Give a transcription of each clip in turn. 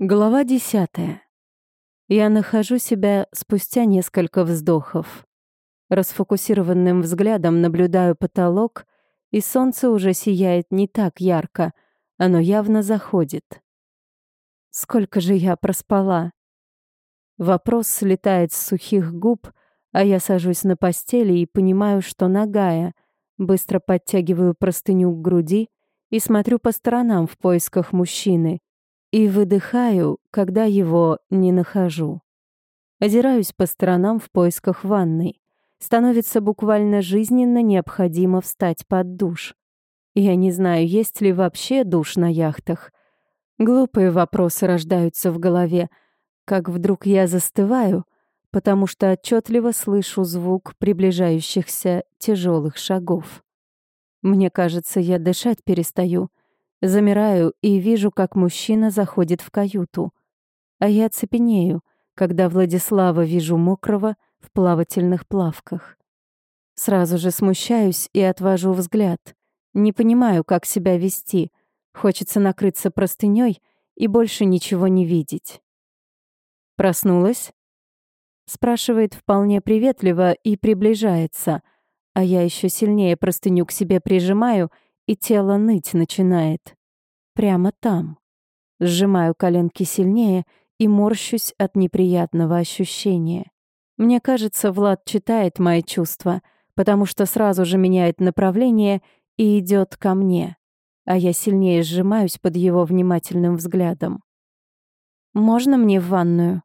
Глава десятая. Я нахожу себя спустя несколько вздохов. Расфокусированным взглядом наблюдаю потолок, и солнце уже сияет не так ярко, оно явно заходит. Сколько же я проспала? Вопрос слетает с сухих губ, а я сажусь на постели и понимаю, что нагая. Быстро подтягиваю простыню к груди и смотрю по сторонам в поисках мужчины. И выдыхаю, когда его не нахожу. Озираюсь по сторонам в поисках ванной. Становится буквально жизненно необходимо встать под душ. Я не знаю, есть ли вообще душ на яхтах. Глупые вопросы рождаются в голове, как вдруг я застываю, потому что отчетливо слышу звук приближающихся тяжелых шагов. Мне кажется, я дышать перестаю. Замираю и вижу, как мужчина заходит в каюту. А я цепенею, когда Владислава вижу мокрого в плавательных плавках. Сразу же смущаюсь и отвожу взгляд. Не понимаю, как себя вести. Хочется накрыться простыней и больше ничего не видеть. «Проснулась?» Спрашивает вполне приветливо и приближается — а я еще сильнее простыню к себе прижимаю, и тело ныть начинает. Прямо там. Сжимаю коленки сильнее и морщусь от неприятного ощущения. Мне кажется, Влад читает мои чувства, потому что сразу же меняет направление и идет ко мне, а я сильнее сжимаюсь под его внимательным взглядом. «Можно мне в ванную?»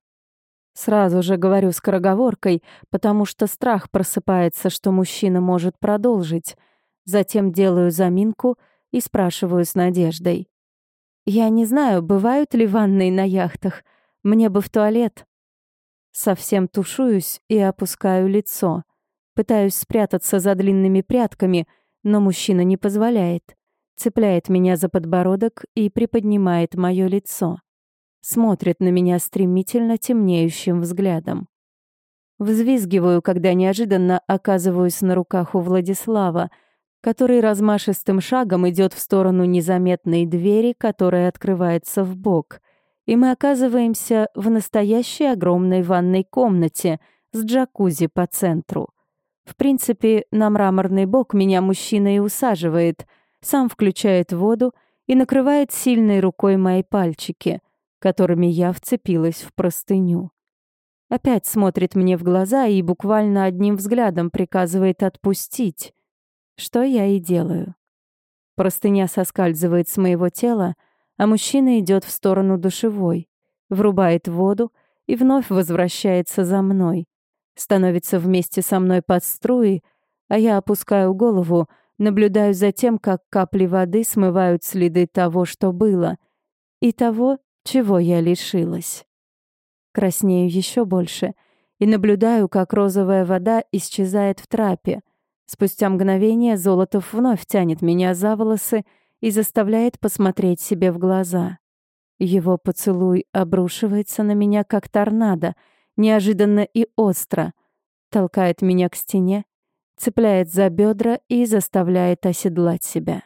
Сразу же говорю скороговоркой, потому что страх просыпается, что мужчина может продолжить. Затем делаю заминку и спрашиваю с надеждой. «Я не знаю, бывают ли ванны на яхтах. Мне бы в туалет». Совсем тушуюсь и опускаю лицо. Пытаюсь спрятаться за длинными прядками, но мужчина не позволяет. Цепляет меня за подбородок и приподнимает мое лицо смотрит на меня стремительно темнеющим взглядом. Взвизгиваю, когда неожиданно оказываюсь на руках у Владислава, который размашистым шагом идет в сторону незаметной двери, которая открывается в бок, и мы оказываемся в настоящей огромной ванной комнате с джакузи по центру. В принципе, на мраморный бок меня мужчина и усаживает, сам включает воду и накрывает сильной рукой мои пальчики — которыми я вцепилась в простыню. Опять смотрит мне в глаза и буквально одним взглядом приказывает отпустить, что я и делаю. Простыня соскальзывает с моего тела, а мужчина идет в сторону душевой, врубает воду и вновь возвращается за мной. Становится вместе со мной под струи, а я опускаю голову, наблюдаю за тем, как капли воды смывают следы того, что было, и того, чего я лишилась. Краснею еще больше и наблюдаю, как розовая вода исчезает в трапе. Спустя мгновение Золотов вновь тянет меня за волосы и заставляет посмотреть себе в глаза. Его поцелуй обрушивается на меня, как торнадо, неожиданно и остро, толкает меня к стене, цепляет за бедра и заставляет оседлать себя.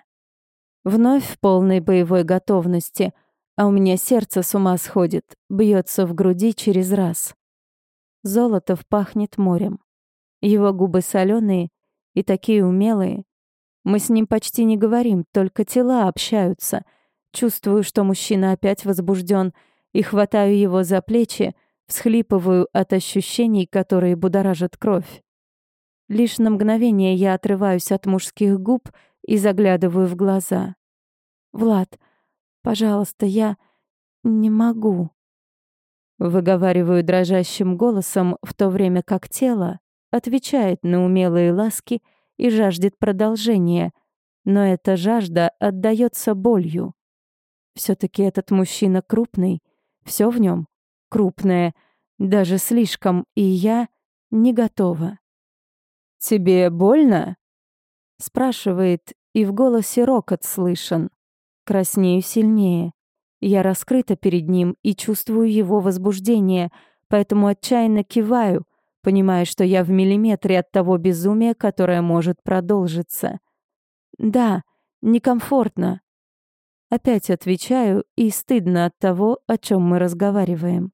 Вновь в полной боевой готовности — а у меня сердце с ума сходит, бьется в груди через раз. Золотов пахнет морем. Его губы соленые и такие умелые. Мы с ним почти не говорим, только тела общаются. Чувствую, что мужчина опять возбужден, и хватаю его за плечи, всхлипываю от ощущений, которые будоражат кровь. Лишь на мгновение я отрываюсь от мужских губ и заглядываю в глаза. «Влад, Пожалуйста, я не могу. Выговариваю дрожащим голосом, в то время как тело отвечает на умелые ласки и жаждет продолжения, но эта жажда отдаётся болью. все таки этот мужчина крупный, все в нем крупное, даже слишком, и я не готова. «Тебе больно?» — спрашивает, и в голосе рокот слышен. Краснею сильнее. Я раскрыта перед ним и чувствую его возбуждение, поэтому отчаянно киваю, понимая, что я в миллиметре от того безумия, которое может продолжиться. Да, некомфортно. Опять отвечаю, и стыдно от того, о чем мы разговариваем.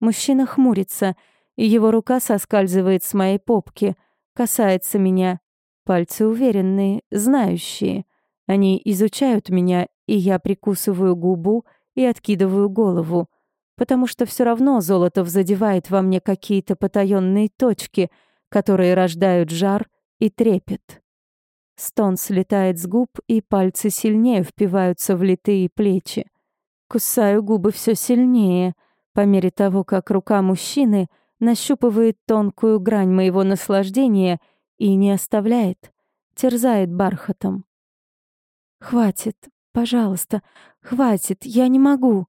Мужчина хмурится, и его рука соскальзывает с моей попки, касается меня. Пальцы уверенные, знающие. Они изучают меня, и я прикусываю губу и откидываю голову, потому что все равно Золотов задевает во мне какие-то потаенные точки, которые рождают жар и трепет. Стон слетает с губ, и пальцы сильнее впиваются в литые плечи. Кусаю губы все сильнее, по мере того, как рука мужчины нащупывает тонкую грань моего наслаждения и не оставляет, терзает бархатом. «Хватит, пожалуйста, хватит, я не могу!»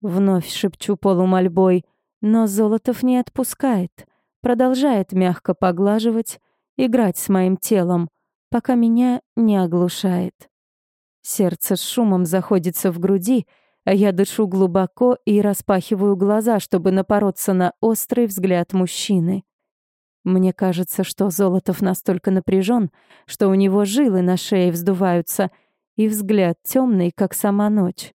Вновь шепчу полумольбой, но Золотов не отпускает, продолжает мягко поглаживать, играть с моим телом, пока меня не оглушает. Сердце с шумом заходится в груди, а я дышу глубоко и распахиваю глаза, чтобы напороться на острый взгляд мужчины. Мне кажется, что Золотов настолько напряжен, что у него жилы на шее вздуваются, и взгляд темный, как сама ночь.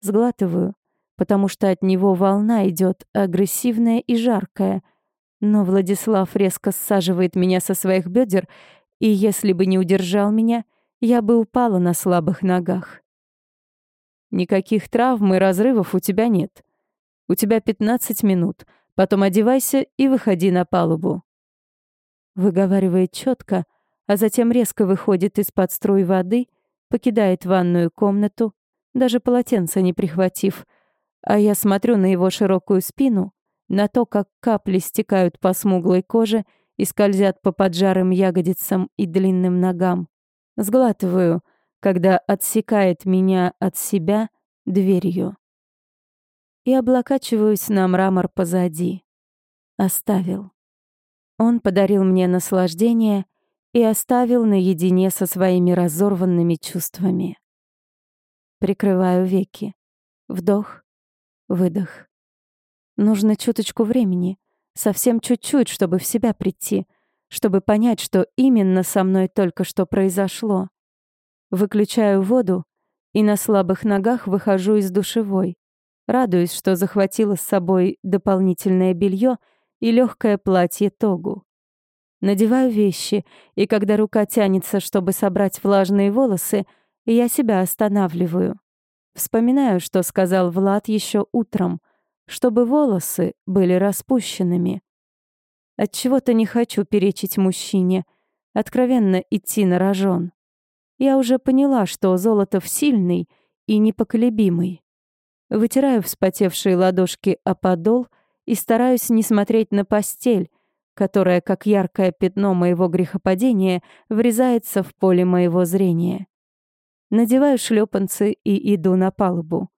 Сглатываю, потому что от него волна идет агрессивная и жаркая. Но Владислав резко саживает меня со своих бедер, и если бы не удержал меня, я бы упала на слабых ногах. Никаких травм и разрывов у тебя нет. У тебя 15 минут. Потом одевайся и выходи на палубу. Выговаривает четко, а затем резко выходит из-под струй воды, покидает ванную комнату, даже полотенца не прихватив, а я смотрю на его широкую спину, на то, как капли стекают по смуглой коже и скользят по поджарым ягодицам и длинным ногам. Сглатываю, когда отсекает меня от себя дверью. И облокачиваюсь на мрамор позади. Оставил. Он подарил мне наслаждение и оставил наедине со своими разорванными чувствами. Прикрываю веки. Вдох, Выдох. Нужно чуточку времени, совсем чуть-чуть, чтобы в себя прийти, чтобы понять, что именно со мной только что произошло. Выключаю воду и на слабых ногах выхожу из душевой. Радуюсь, что захватила с собой дополнительное белье и легкое платье тогу. Надеваю вещи, и когда рука тянется, чтобы собрать влажные волосы, я себя останавливаю. Вспоминаю, что сказал Влад еще утром, чтобы волосы были распущенными. Отчего-то не хочу перечить мужчине, откровенно идти на рожон. Я уже поняла, что Золотов сильный и непоколебимый. Вытираю вспотевшие ладошки о подол и стараюсь не смотреть на постель, которая, как яркое пятно моего грехопадения, врезается в поле моего зрения. Надеваю шлепанцы и иду на палубу.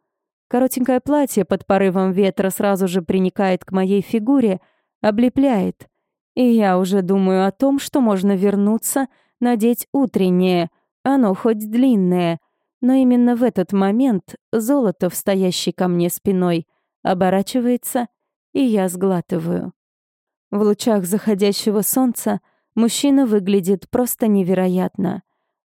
Коротенькое платье под порывом ветра сразу же приникает к моей фигуре, облепляет. И я уже думаю о том, что можно вернуться, надеть утреннее, оно хоть длинное. Но именно в этот момент Золотов, стоящий ко мне спиной, оборачивается, и я сглатываю. В лучах заходящего солнца мужчина выглядит просто невероятно.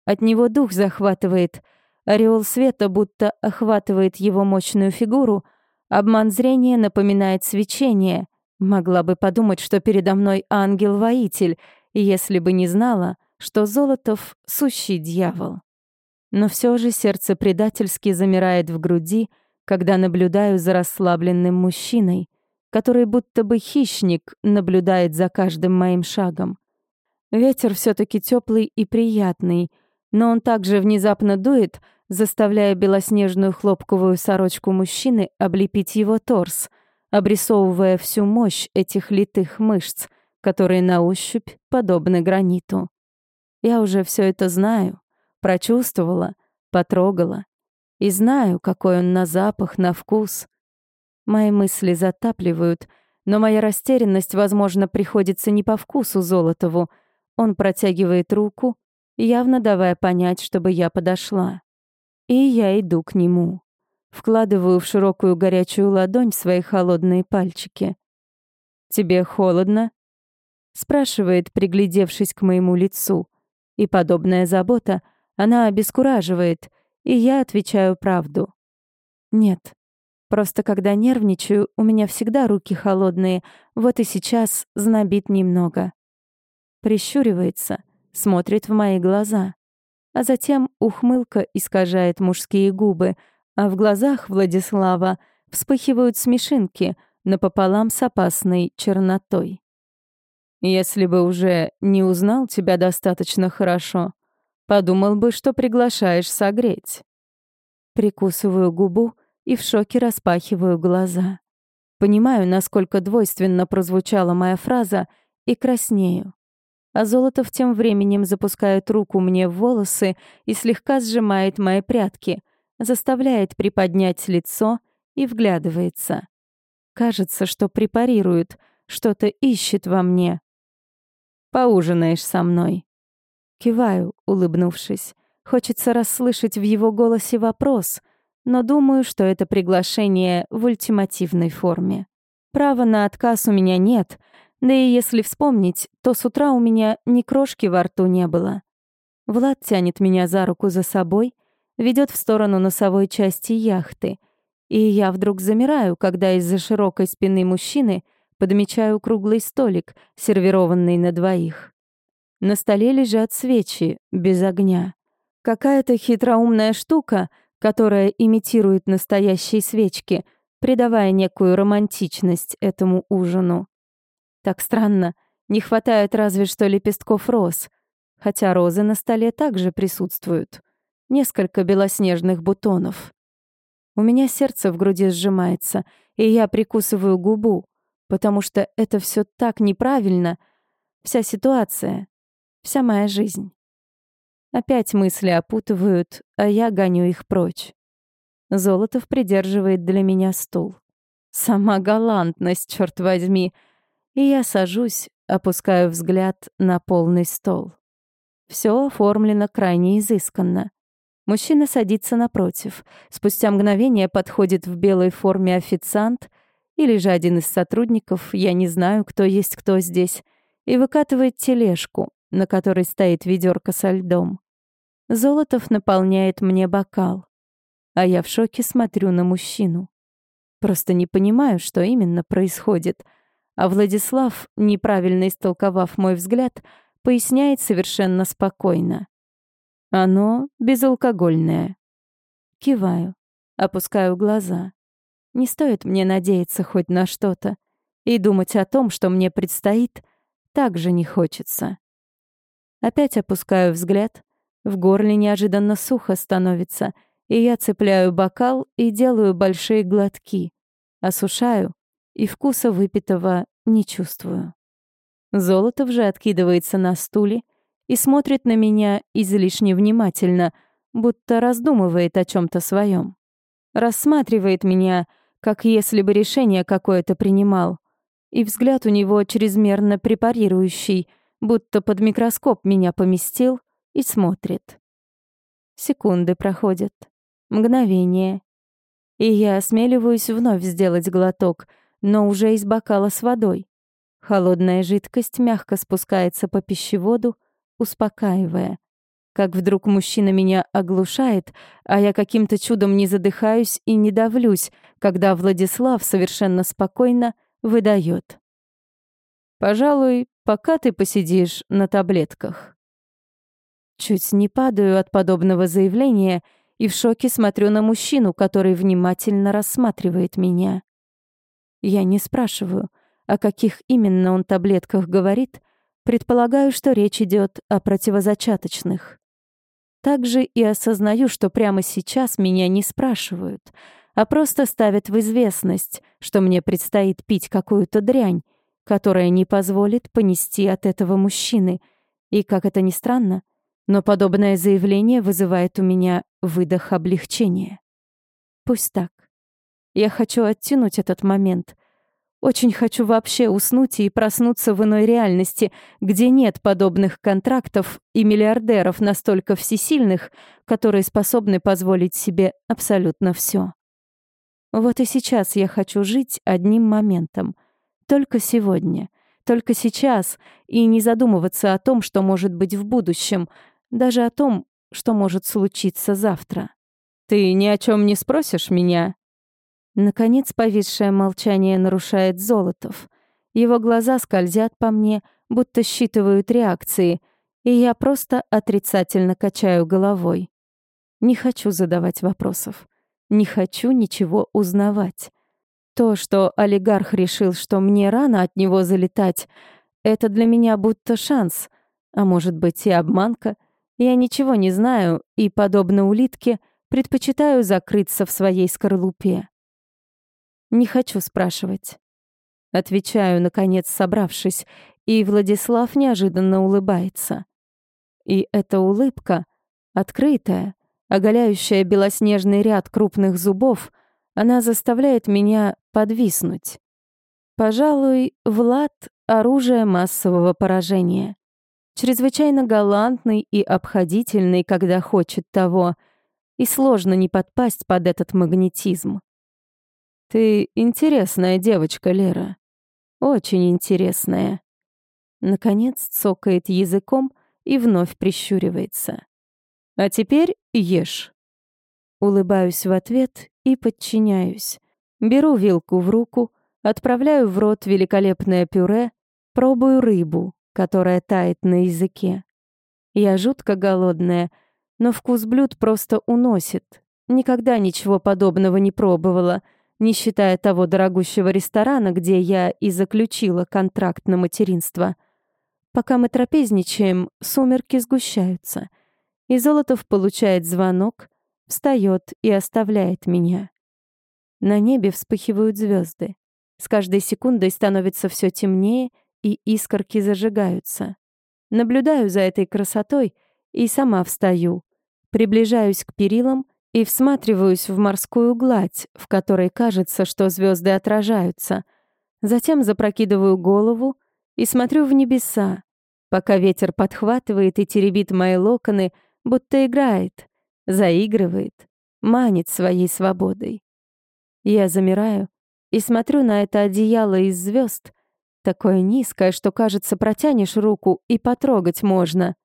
От него дух захватывает. Ореол света будто охватывает его мощную фигуру. Обман зрения напоминает свечение. Могла бы подумать, что передо мной ангел-воитель, если бы не знала, что Золотов — сущий дьявол. Но все же сердце предательски замирает в груди, когда наблюдаю за расслабленным мужчиной, который будто бы хищник наблюдает за каждым моим шагом. Ветер все таки теплый и приятный — но он также внезапно дует, заставляя белоснежную хлопковую сорочку мужчины облепить его торс, обрисовывая всю мощь этих литых мышц, которые на ощупь подобны граниту. Я уже все это знаю, прочувствовала, потрогала и знаю, какой он на запах, на вкус. Мои мысли затапливают, но моя растерянность, возможно, приходится не по вкусу Золотову. Он протягивает руку, явно давая понять, чтобы я подошла. И я иду к нему. Вкладываю в широкую горячую ладонь свои холодные пальчики. «Тебе холодно?» спрашивает, приглядевшись к моему лицу. И подобная забота, она обескураживает, И я отвечаю правду. Нет. Просто когда нервничаю, у меня всегда руки холодные, вот и сейчас знобит немного. Прищуривается, смотрит в мои глаза. А затем ухмылка искажает мужские губы, а в глазах Владислава вспыхивают смешинки напополам с опасной чернотой. Если бы уже не узнал тебя достаточно хорошо, подумал бы, что приглашаешь согреть. Прикусываю губу и в шоке распахиваю глаза. Понимаю, насколько двойственно прозвучала моя фраза, и краснею. А Золотов тем временем запускает руку мне в волосы и слегка сжимает мои прятки, заставляет приподнять лицо и вглядывается. Кажется, что препарирует, что-то ищет во мне, Поужинаешь со мной». Киваю, улыбнувшись. Хочется расслышать в его голосе вопрос, но думаю, что это приглашение в ультимативной форме. Права на отказ у меня нет, да и если вспомнить, то с утра у меня ни крошки во рту не было. Влад тянет меня за руку за собой, ведет в сторону носовой части яхты, и я вдруг замираю, когда из-за широкой спины мужчины — подмечаю круглый столик, сервированный на двоих. На столе лежат свечи, без огня. Какая-то хитроумная штука, которая имитирует настоящие свечки, придавая некую романтичность этому ужину. Так странно, не хватает разве что лепестков роз, хотя розы на столе также присутствуют. Несколько белоснежных бутонов. У меня сердце в груди сжимается, и я прикусываю губу, потому что это все так неправильно, вся ситуация, вся моя жизнь. Опять мысли опутывают, а я гоню их прочь. Золотов придерживает для меня стул. Сама галантность, черт возьми. И я сажусь, опускаю взгляд на полный стол. Все оформлено крайне изысканно. Мужчина садится напротив. Спустя мгновение подходит в белой форме официант — или же один из сотрудников, я не знаю, кто есть кто здесь, и выкатывает тележку, на которой стоит ведерко со льдом. Золотов наполняет мне бокал, а я в шоке смотрю на мужчину. Просто не понимаю, что именно происходит, а Владислав, неправильно истолковав мой взгляд, поясняет совершенно спокойно. Оно безалкогольное. Киваю, опускаю глаза. Не стоит мне надеяться хоть на что-то. И думать о том, что мне предстоит, также не хочется. Опять опускаю взгляд. В горле неожиданно сухо становится, и я цепляю бокал и делаю большие глотки. Осушаю, и вкуса выпитого не чувствую. Золотов же откидывается на стуле и смотрит на меня излишне внимательно, будто раздумывает о чем то своем. Рассматривает меня — как если бы решение какое-то принимал. И взгляд у него чрезмерно препарирующий, будто под микроскоп меня поместил и смотрит. Секунды проходят. Мгновение. И я осмеливаюсь вновь сделать глоток, но уже из бокала с водой. Холодная жидкость мягко спускается по пищеводу, успокаивая как вдруг мужчина меня оглушает, а я каким-то чудом не задыхаюсь и не давлюсь, когда Владислав совершенно спокойно выдает. «Пожалуй, пока ты посидишь на таблетках». Чуть не падаю от подобного заявления и в шоке смотрю на мужчину, который внимательно рассматривает меня. Я не спрашиваю, о каких именно он таблетках говорит, предполагаю, что речь идет о противозачаточных. Также и осознаю, что прямо сейчас меня не спрашивают, а просто ставят в известность, что мне предстоит пить какую-то дрянь, которая не позволит понести от этого мужчины. И, как это ни странно, но подобное заявление вызывает у меня выдох облегчения. Пусть так. Я хочу оттянуть этот момент, очень хочу вообще уснуть и проснуться в иной реальности, где нет подобных контрактов и миллиардеров настолько всесильных, которые способны позволить себе абсолютно все. Вот и сейчас я хочу жить одним моментом. Только сегодня. Только сейчас. И не задумываться о том, что может быть в будущем. Даже о том, что может случиться завтра. Ты ни о чем не спросишь меня?» Наконец повисшее молчание нарушает Золотов. Его глаза скользят по мне, будто считывают реакции, и я просто отрицательно качаю головой. Не хочу задавать вопросов. Не хочу ничего узнавать. То, что олигарх решил, что мне рано от него залетать, это для меня будто шанс, а может быть и обманка. Я ничего не знаю и, подобно улитке, предпочитаю закрыться в своей скорлупе. Не хочу спрашивать. Отвечаю, наконец, собравшись, и Владислав неожиданно улыбается. И эта улыбка, открытая, оголяющая белоснежный ряд крупных зубов, она заставляет меня подвиснуть. Пожалуй, Влад — оружие массового поражения. Чрезвычайно галантный и обходительный, когда хочет того, и сложно не подпасть под этот магнетизм. «Ты интересная девочка, Лера. Очень интересная». Наконец цокает языком и вновь прищуривается. «А теперь ешь». Улыбаюсь в ответ и подчиняюсь. Беру вилку в руку, отправляю в рот великолепное пюре, пробую рыбу, которая тает на языке. Я жутко голодная, но вкус блюд просто уносит. Никогда ничего подобного не пробовала, не считая того дорогущего ресторана, где я и заключила контракт на материнство. Пока мы трапезничаем, сумерки сгущаются, и Золотов получает звонок, встает и оставляет меня. На небе вспыхивают звезды. С каждой секундой становится все темнее, и искорки зажигаются. Наблюдаю за этой красотой и сама встаю. Приближаюсь к перилам и всматриваюсь в морскую гладь, в которой кажется, что звезды отражаются. Затем запрокидываю голову и смотрю в небеса, пока ветер подхватывает и теребит мои локоны, будто играет, заигрывает, манит своей свободой. Я замираю и смотрю на это одеяло из звезд, такое низкое, что, кажется, протянешь руку и потрогать можно.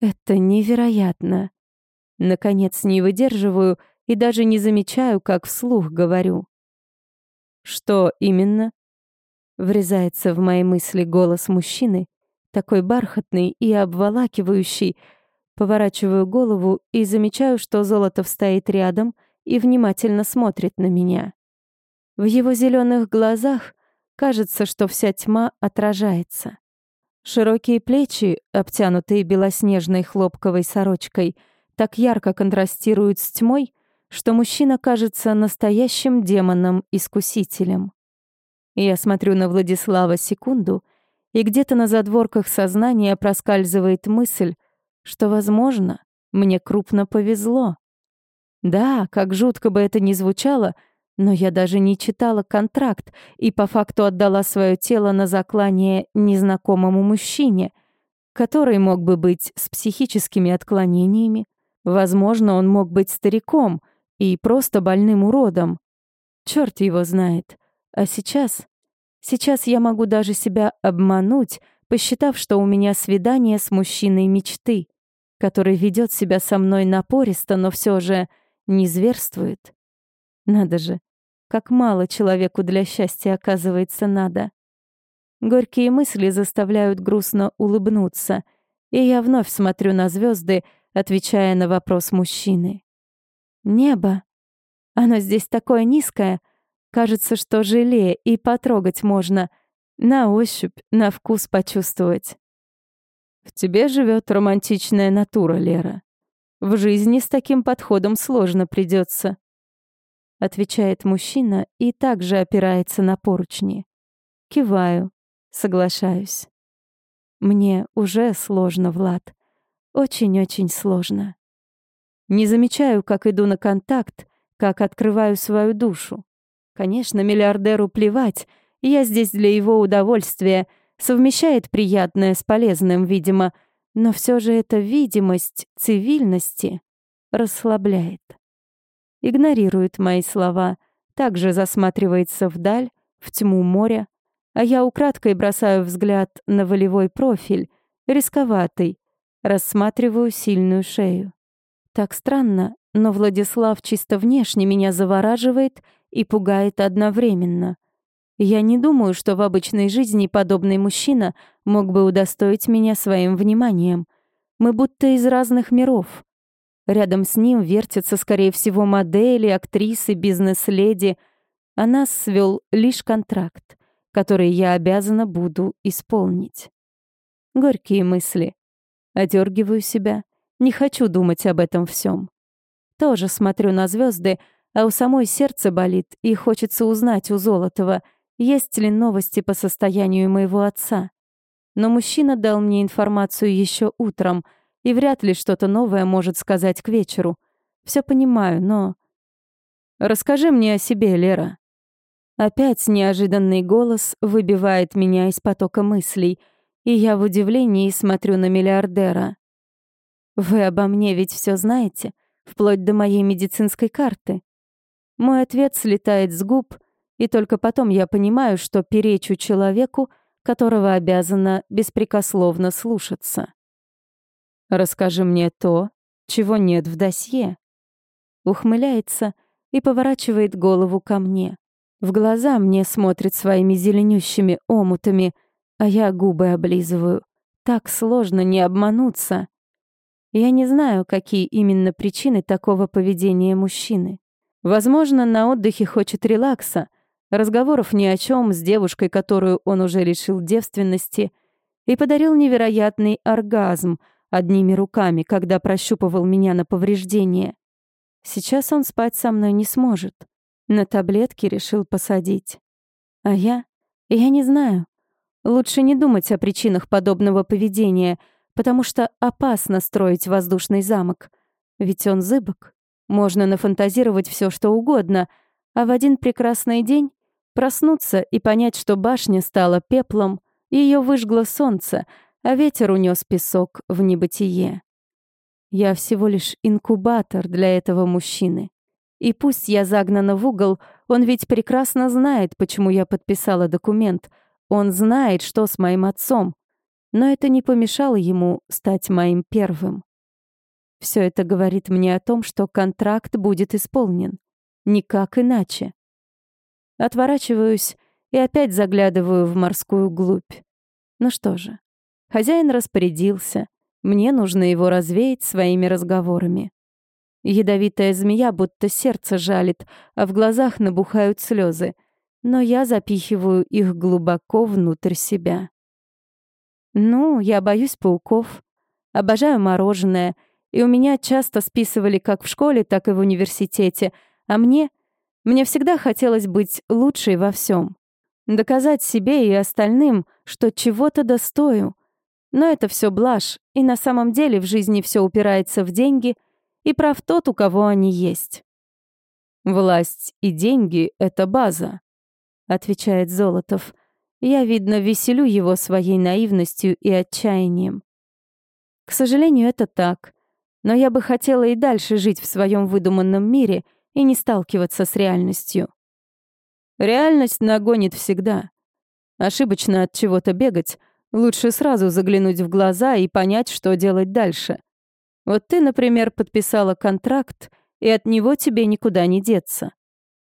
Это невероятно. Наконец не выдерживаю и даже не замечаю, как вслух говорю. Что именно? Врезается в мои мысли голос мужчины, такой бархатный и обволакивающий. Поворачиваю голову и замечаю, что Золотов стоит рядом и внимательно смотрит на меня. В его зеленых глазах кажется, что вся тьма отражается. Широкие плечи, обтянутые белоснежной хлопковой сорочкой, так ярко контрастируют с тьмой, что мужчина кажется настоящим демоном-искусителем. Я смотрю на Владислава секунду, и где-то на задворках сознания проскальзывает мысль, что, возможно, мне крупно повезло. Да, как жутко бы это ни звучало, но я даже не читала контракт и по факту отдала свое тело на заклание незнакомому мужчине, который мог бы быть с психическими отклонениями. Возможно, он мог быть стариком и просто больным уродом. Черт его знает. А сейчас... Сейчас я могу даже себя обмануть, посчитав, что у меня свидание с мужчиной мечты, который ведет себя со мной напористо, но все же не зверствует. Надо же, как мало человеку для счастья оказывается надо. Горькие мысли заставляют грустно улыбнуться, и я вновь смотрю на звезды, отвечая на вопрос мужчины. Небо. Оно здесь такое низкое, кажется, что желе и потрогать можно, на ощупь, на вкус почувствовать. В тебе живет романтичная натура, Лера. В жизни с таким подходом сложно придется, отвечает мужчина и также опирается на поручни. Киваю, соглашаюсь. Мне уже сложно, Влад. Очень-очень сложно. Не замечаю, как иду на контакт, как открываю свою душу. Конечно, миллиардеру плевать, я здесь для его удовольствия, совмещает приятное с полезным, видимо, но все же эта видимость цивильности расслабляет. Игнорирует мои слова, также засматривается вдаль, в тьму моря, а я украдкой бросаю взгляд на волевой профиль, рисковатый, рассматриваю сильную шею. Так странно, но Владислав чисто внешне меня завораживает и пугает одновременно. Я не думаю, что в обычной жизни подобный мужчина мог бы удостоить меня своим вниманием. Мы будто из разных миров. Рядом с ним вертятся, скорее всего, модели, актрисы, бизнес-леди. А нас свел лишь контракт, который я обязана буду исполнить. Горькие мысли. Одергиваю себя. Не хочу думать об этом всем. Тоже смотрю на звезды, а у самой сердце болит, и хочется узнать у Золотого, есть ли новости по состоянию моего отца. Но мужчина дал мне информацию еще утром, и вряд ли что-то новое может сказать к вечеру. Все понимаю, но... «Расскажи мне о себе, Лера». Опять неожиданный голос выбивает меня из потока мыслей, и я в удивлении смотрю на миллиардера. «Вы обо мне ведь все знаете, вплоть до моей медицинской карты». Мой ответ слетает с губ, и только потом я понимаю, что перечу человеку, которого обязана беспрекословно слушаться. «Расскажи мне то, чего нет в досье». Ухмыляется и поворачивает голову ко мне. В глаза мне смотрит своими зеленющими омутами, а я губы облизываю. Так сложно не обмануться. Я не знаю, какие именно причины такого поведения мужчины. Возможно, на отдыхе хочет релакса, разговоров ни о чем с девушкой, которую он уже лишил девственности, и подарил невероятный оргазм одними руками, когда прощупывал меня на повреждение. Сейчас он спать со мной не сможет. На таблетки решил посадить. А я? Я не знаю. Лучше не думать о причинах подобного поведения, потому что опасно строить воздушный замок. Ведь он зыбок. Можно нафантазировать все, что угодно, а в один прекрасный день проснуться и понять, что башня стала пеплом, ее выжгло солнце, а ветер унес песок в небытие. Я всего лишь инкубатор для этого мужчины. И пусть я загнана в угол, он ведь прекрасно знает, почему я подписала документ. Он знает, что с моим отцом. Но это не помешало ему стать моим первым. Все это говорит мне о том, что контракт будет исполнен. Никак иначе. Отворачиваюсь и опять заглядываю в морскую глубь. Ну что же, хозяин распорядился. Мне нужно его развеять своими разговорами. Ядовитая змея будто сердце жалит, а в глазах набухают слезы, но я запихиваю их глубоко внутрь себя. Ну, я боюсь пауков, обожаю мороженое, и у меня часто списывали как в школе, так и в университете, а мне... Мне всегда хотелось быть лучшей во всем, Доказать себе и остальным, что чего-то достою. Но это все блажь, и на самом деле в жизни все упирается в деньги — и прав тот, у кого они есть. «Власть и деньги — это база», — отвечает Золотов. Я, видно, веселю его своей наивностью и отчаянием. К сожалению, это так. Но я бы хотела и дальше жить в своем выдуманном мире и не сталкиваться с реальностью. Реальность нагонит всегда. Ошибочно от чего-то бегать, лучше сразу заглянуть в глаза и понять, что делать дальше. Вот ты, например, подписала контракт, и от него тебе никуда не деться.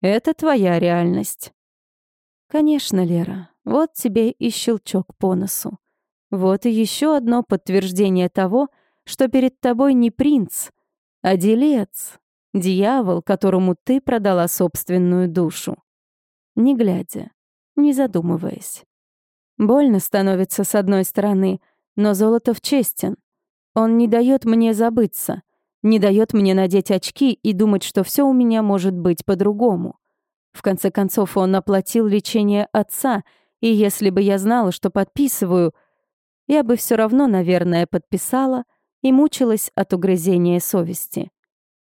Это твоя реальность. Конечно, Лера, вот тебе и щелчок по носу. Вот и еще одно подтверждение того, что перед тобой не принц, а делец, дьявол, которому ты продала собственную душу. Не глядя, не задумываясь. Больно становится с одной стороны, но Золотов честен. Он не дает мне забыться, не дает мне надеть очки и думать, что все у меня может быть по-другому. В конце концов, он оплатил лечение отца, и если бы я знала, что подписываю, я бы все равно, наверное, подписала и мучилась от угрызения совести.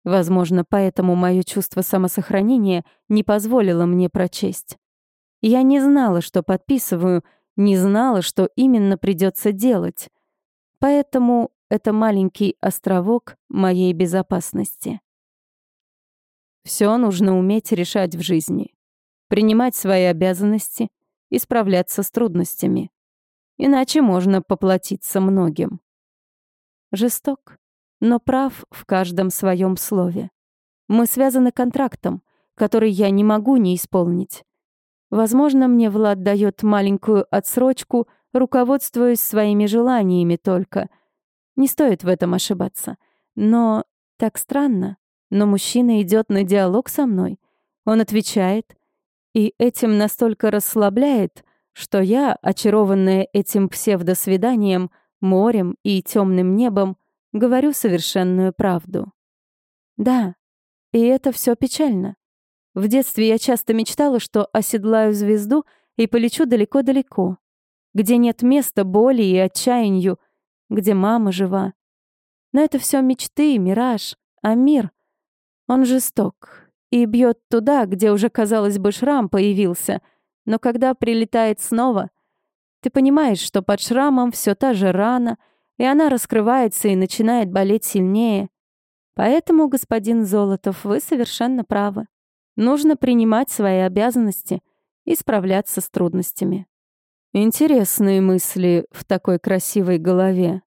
Возможно, поэтому мое чувство самосохранения не позволило мне прочесть. Я не знала, что подписываю, не знала, что именно придется делать. Поэтому это маленький островок моей безопасности. Все нужно уметь решать в жизни, принимать свои обязанности и справляться с трудностями. Иначе можно поплатиться многим. Жесток, но прав в каждом своем слове. Мы связаны контрактом, который я не могу не исполнить. Возможно, мне Влад дает маленькую отсрочку, руководствуясь своими желаниями только. Не стоит в этом ошибаться. Но так странно. Но мужчина идет на диалог со мной. Он отвечает. И этим настолько расслабляет, что я, очарованная этим псевдосвиданием, морем и темным небом, говорю совершенную правду. Да, и это все печально. В детстве я часто мечтала, что оседлаю звезду и полечу далеко-далеко, где нет места боли и отчаянию, где мама жива. Но это все мечты, мираж, а мир, он жесток и бьет туда, где уже, казалось бы, шрам появился, но когда прилетает снова, ты понимаешь, что под шрамом все та же рана, и она раскрывается и начинает болеть сильнее. Поэтому, господин Золотов, вы совершенно правы. Нужно принимать свои обязанности и справляться с трудностями. Интересные мысли в такой красивой голове.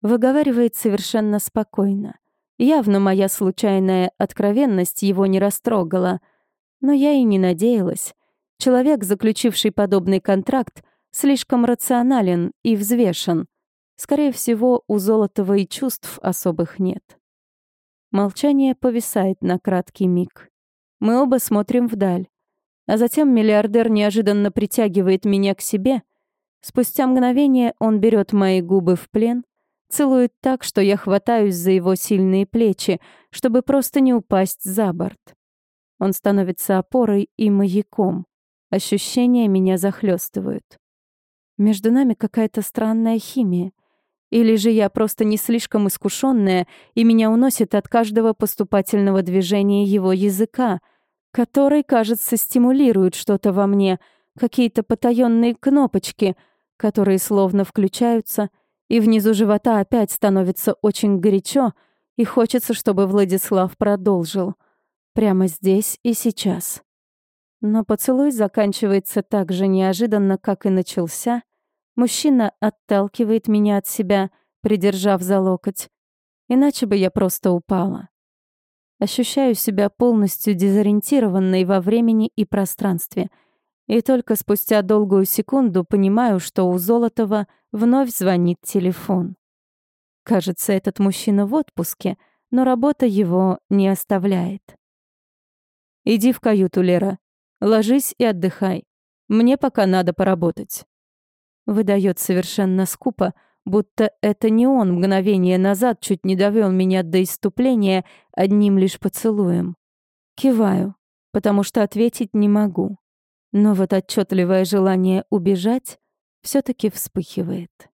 Выговаривает совершенно спокойно. Явно моя случайная откровенность его не растрогала. Но я и не надеялась. Человек, заключивший подобный контракт, слишком рационален и взвешен. Скорее всего, у Золотого и чувств особых нет. Молчание повисает на краткий миг. Мы оба смотрим вдаль. А затем миллиардер неожиданно притягивает меня к себе. Спустя мгновение он берет мои губы в плен, целует так, что я хватаюсь за его сильные плечи, чтобы просто не упасть за борт. Он становится опорой и маяком. Ощущения меня захлестывают. Между нами какая-то странная химия. Или же я просто не слишком искушенная, и меня уносит от каждого поступательного движения его языка — который, кажется, стимулирует что-то во мне, какие-то потаенные кнопочки, которые словно включаются, и внизу живота опять становится очень горячо, и хочется, чтобы Владислав продолжил. Прямо здесь и сейчас. Но поцелуй заканчивается так же неожиданно, как и начался. Мужчина отталкивает меня от себя, придержав за локоть. Иначе бы я просто упала. Ощущаю себя полностью дезориентированной во времени и пространстве. И только спустя долгую секунду понимаю, что у Золотова вновь звонит телефон. Кажется, этот мужчина в отпуске, но работа его не оставляет. «Иди в каюту, Лера. Ложись и отдыхай. Мне пока надо поработать». Выдает совершенно скупо, будто это не он мгновение назад чуть не довел меня до иступления одним лишь поцелуем. Киваю, потому что ответить не могу. Но вот отчетливое желание убежать все таки вспыхивает.